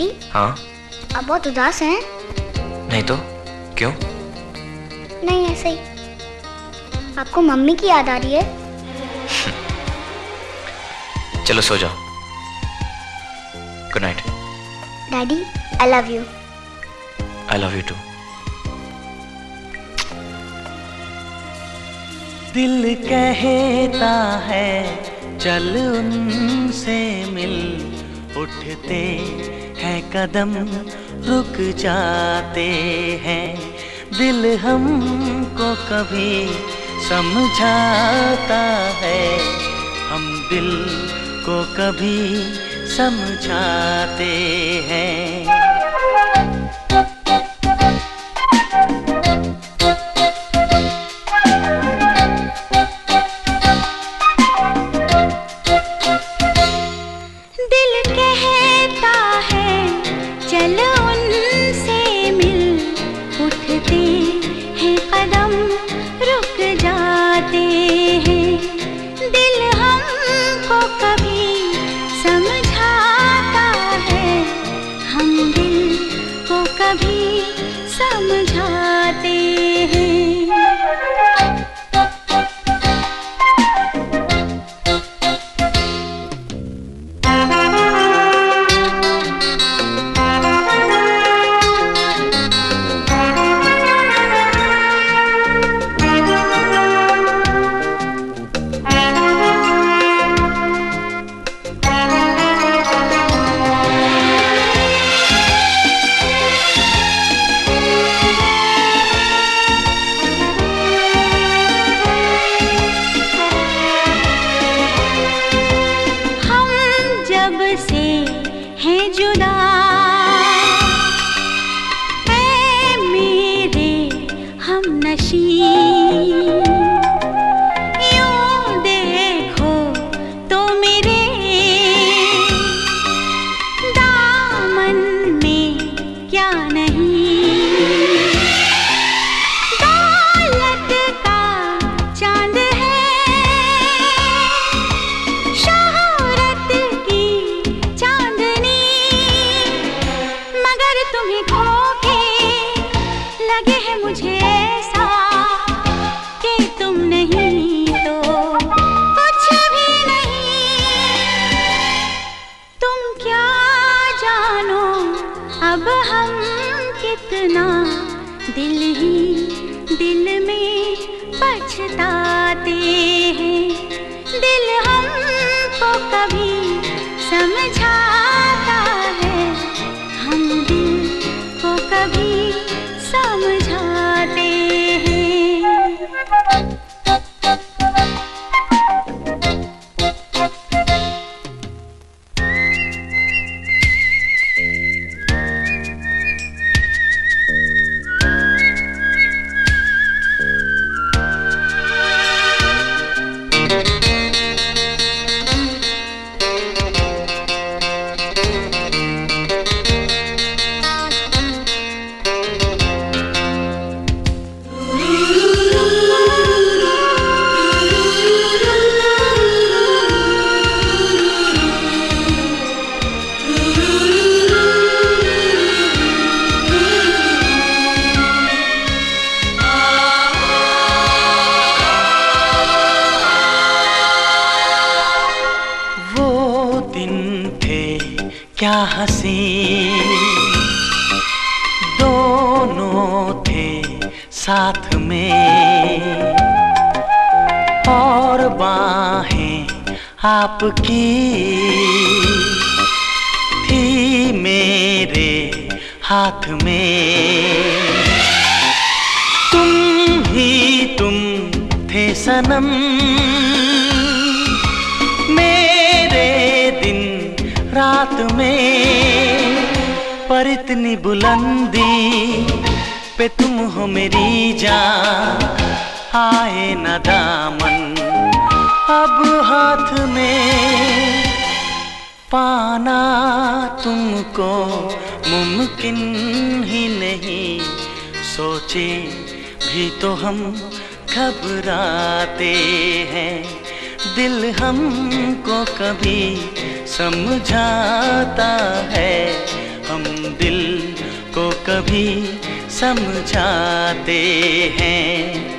हाँ। आप बहुत उदास हैं। नहीं तो क्यों? नहीं ऐसे ही। आपको मम्मी की याद आ रही है। चलो सो जाओ। Good night daddy I love you I love you too दिल कहता है चल उनसे मिल उठते हैं कदम रुक जाते हैं। दिल हमको कभी समझाता है। हम दिल को कभी समझाते हैं। समझाते नशी पछताते हैं। दिल हमको कभी समझाता है। हम दिल को कभी समझाते हँसी। दोनों थे साथ में। और बाहें आपकी। थी मेरे हाथ में। तुम ही तुम थे सनम। रात में, पर इतनी बुलंदी पे तुम हो मेरी जान, आए न दामन। अब हाथ में पाना तुमको मुमकिन ही नहीं। सोचे भी तो हम घबराते हैं, दिल हमको कभी समझाता है। हम दिल को कभी समझाते हैं।